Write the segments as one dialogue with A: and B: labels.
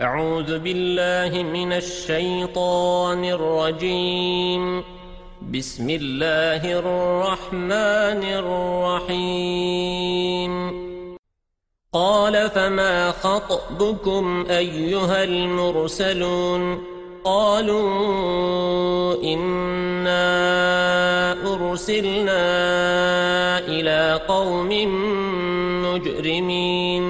A: أعوذ بالله من الشيطان الرجيم. بسم الله الرحمن الرحيم. قال فما خطبكم أيها المرسلون؟ قالوا إنا أرسلنا إلى قوم مجرمين.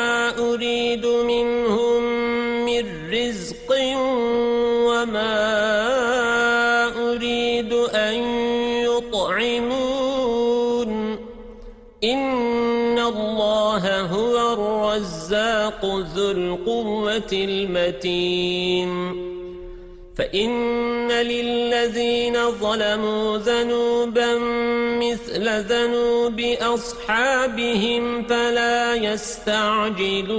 A: المتين. فإن للذين ظلموا ذنوبا مثل ذنوب أصحابهم فلا يستعجلون.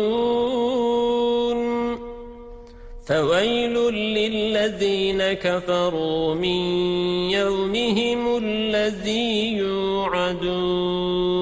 A: فويل للذين كفروا من يومهم الذي يوعدون.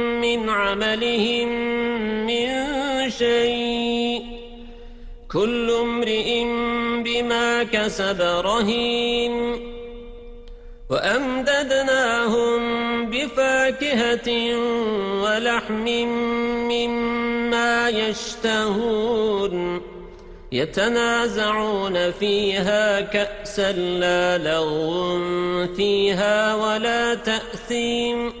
A: من عملهم من شيء كل امرئ بما كسب رهين وأمددناهم بفاكهة ولحم مما يشتهون يتنازعون فيها كأسا لا لغو فيها ولا تأثيم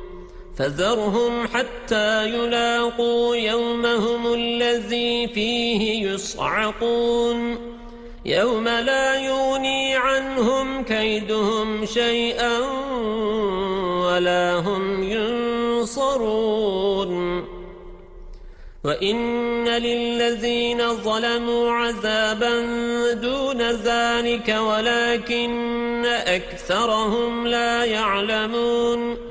A: فذرهم حتى يلاقوا يومهم الذي فيه يصعقون. يوم لا يغني عنهم كيدهم شيئا ولا هم ينصرون. وإن للذين ظلموا عذابا دون ذلك ولكن أكثرهم لا يعلمون.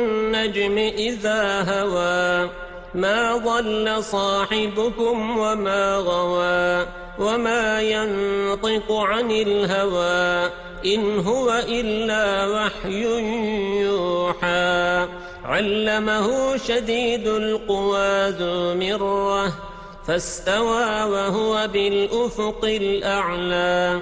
A: والنجم إذا هوى. ما ضل صاحبكم وما غوى. وما ينطق عن الهوى. إن هو إلا وحي يوحى. علمه شديد القوى ذو مرة. فاستوى وهو بالأفق الأعلى.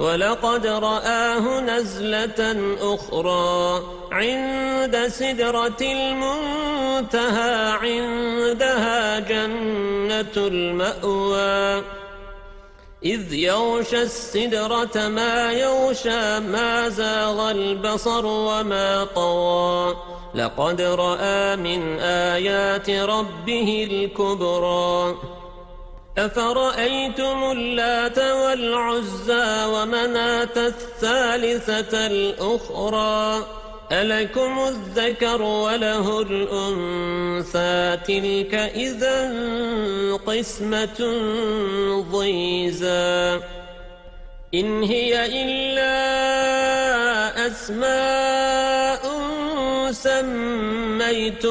A: ولقد رآه نزلة أخرى عند سدرة المنتهى عندها جنة المأوى. إذ يغشى السدرة ما يغشى ما زاغ البصر وما طوى لقد رأى من آيات ربه الكبرى. أفرأيتم اللات والعزى ومناة الثالثة الأخرى؟ ألكم الذكر وله الأنثى؟ تلك إذا قسمة ضيزى. إن هي إلا أسماء سميتموها.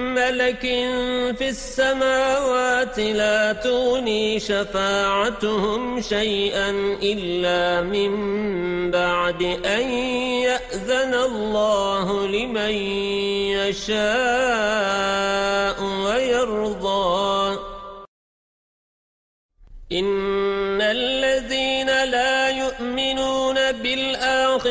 A: ملك في السماوات لا تغني شفاعتهم شيئا إلا من بعد أن يأذن الله لمن يشاء ويرضى. إن الذين لا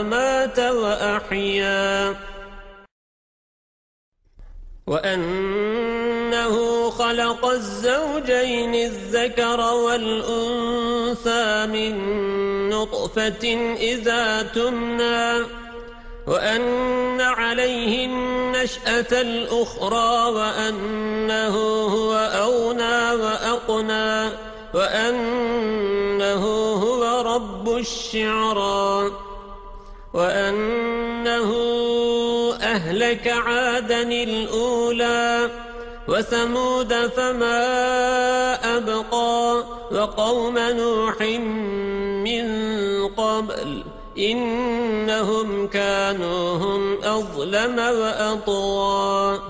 A: أمات وأحيا. وأنه خلق الزوجين الذكر والأنثى من نطفة إذا تمنى. وأن عليه النشأة الأخرى وأنه هو أغنى وأقنى. وأنه هو رب الشعرى. وأنه أهلك عادا الأولى وثمود فما أبقى وقوم نوح من قبل إنهم كانوا هم أظلم وأطغى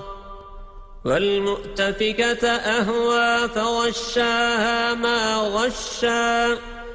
A: والمؤتفكة أهوى فغشاها ما غشا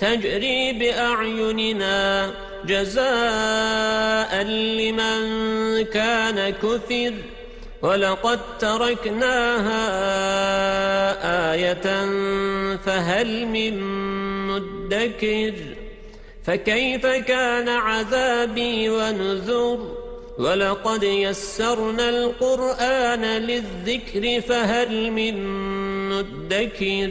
A: تجري بأعيننا جزاء لمن كان كثر ولقد تركناها آية فهل من مدكر فكيف كان عذابي ونذر ولقد يسرنا القرآن للذكر فهل من مدكر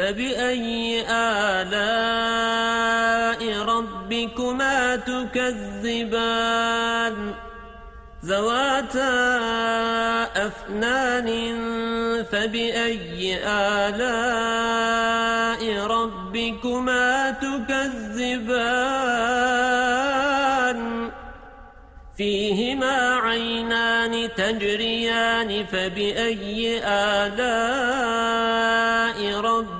A: فبأي آلاء ربكما تكذبان ذواتا أفنان فبأي آلاء ربكما تكذبان فيهما عينان تجريان فبأي آلاء ربكما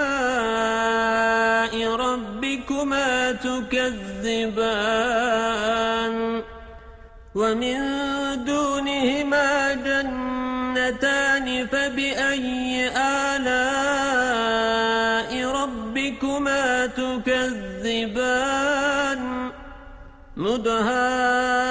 A: تكذبان ومن دونهما جنتان فبأي آلاء ربكما تكذبان مدهامتان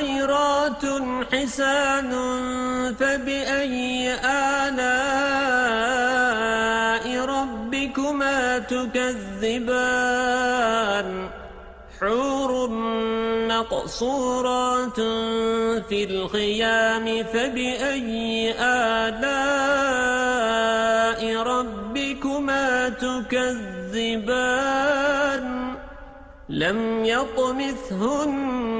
A: خيرات حسان فبأي آلاء ربكما تكذبان؟ حور مقصورات في الخيام فبأي آلاء ربكما تكذبان؟ لم يطمثهن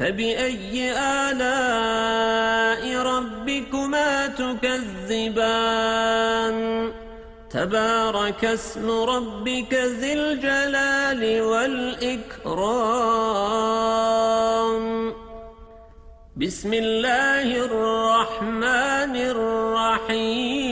A: فبأي آلاء ربكما تكذبان؟ تبارك اسم ربك ذي الجلال والإكرام. بسم الله الرحمن الرحيم.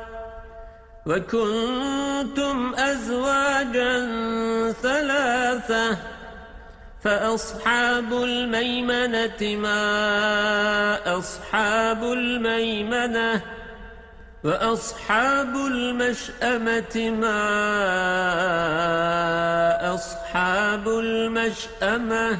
A: وكنتم أزواجا ثلاثة فأصحاب الميمنة ما أصحاب الميمنة وأصحاب المشأمة ما أصحاب المشأمة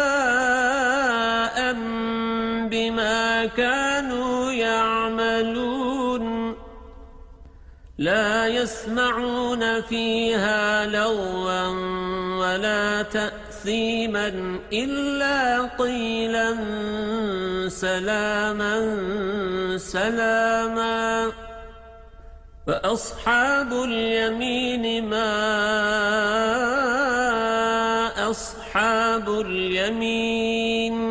A: لا يسمعون فيها لغوا ولا تأثيرا تسليما إلا قيلا سلاما سلاما فأصحاب اليمين ما أصحاب اليمين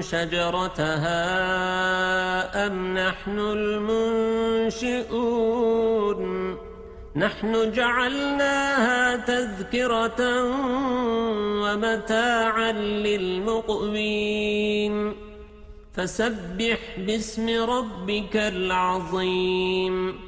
A: شجرتها أم نحن المنشئون نحن جعلناها تذكرة ومتاعا للمقوين فسبح باسم ربك العظيم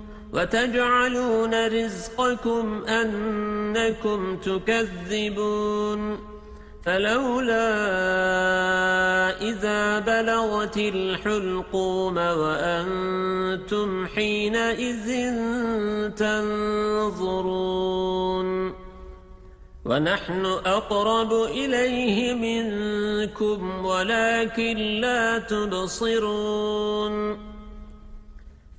A: وتجعلون رزقكم أنكم تكذبون فلولا إذا بلغت الحلقوم وأنتم حينئذ تنظرون ونحن أقرب إليه منكم ولكن لا تبصرون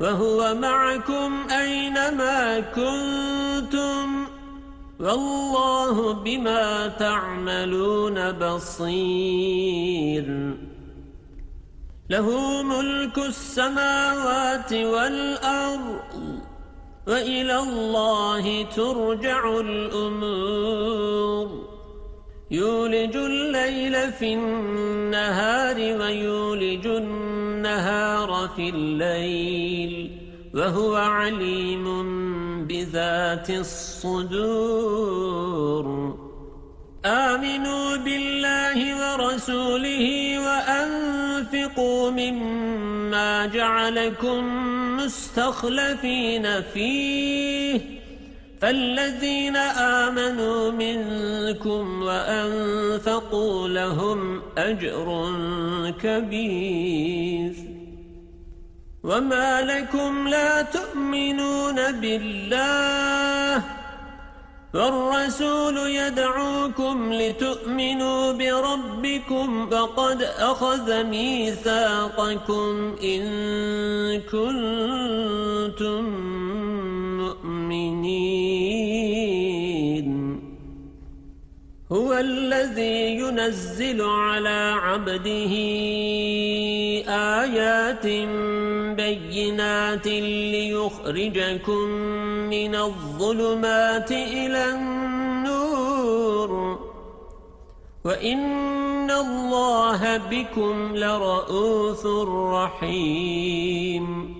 A: وهو معكم أينما كنتم والله بما تعملون بصير. له ملك السماوات والأرض وإلى الله ترجع الأمور. يولج الليل في النهار ويولج النهار في الليل وهو عليم بذات الصدور. آمنوا بالله ورسوله وأنفقوا مما جعلكم مستخلفين فيه. فالذين آمنوا منكم وأنفقوا لهم أجر كبير. وما لكم لا تؤمنون بالله فالرسول يدعوكم لتؤمنوا بربكم فقد أخذ ميثاقكم إن كنتم الذي ينزل على عبده آيات بينات ليخرجكم من الظلمات إلى النور. وإن الله بكم لرؤوث رحيم.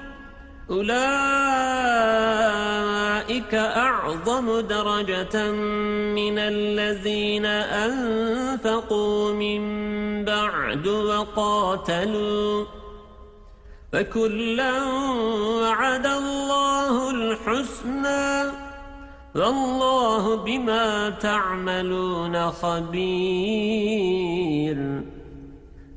A: أولئك أعظم درجة من الذين أنفقوا من بعد وقاتلوا فكلا وعد الله الحسنى والله بما تعملون خبير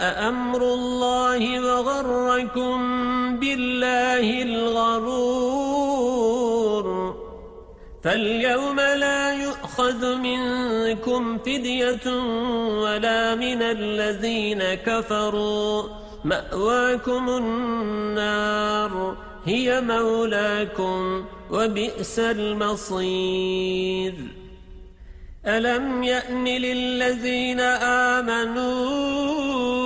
A: أمر الله وغركم بالله الغرور فاليوم لا يؤخذ منكم فدية ولا من الذين كفروا مأواكم النار هي مولاكم وبئس المصير ألم يأن للذين آمنوا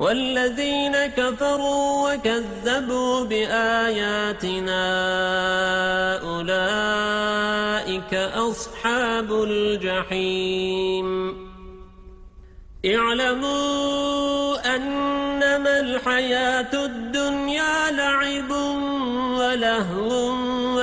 A: والذين كفروا وكذبوا بآياتنا أولئك أصحاب الجحيم. اعلموا أنما الحياة الدنيا لعب ولهو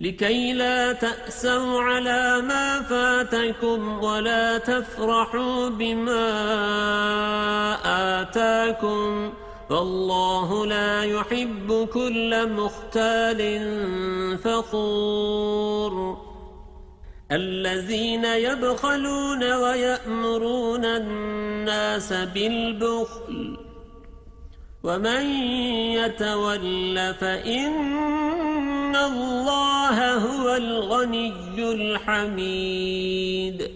A: لكي لا تأسوا على ما فاتكم ولا تفرحوا بما آتاكم فالله لا يحب كل مختال فخور. الذين يبخلون ويأمرون الناس بالبخل ومن يتول فإن الله هو الغني الحميد.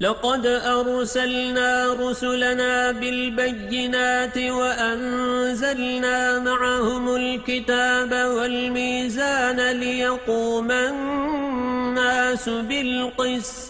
A: لقد أرسلنا رسلنا بالبينات وأنزلنا معهم الكتاب والميزان ليقوم الناس بالقسط.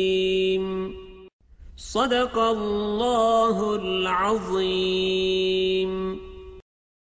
A: صدق الله العظيم.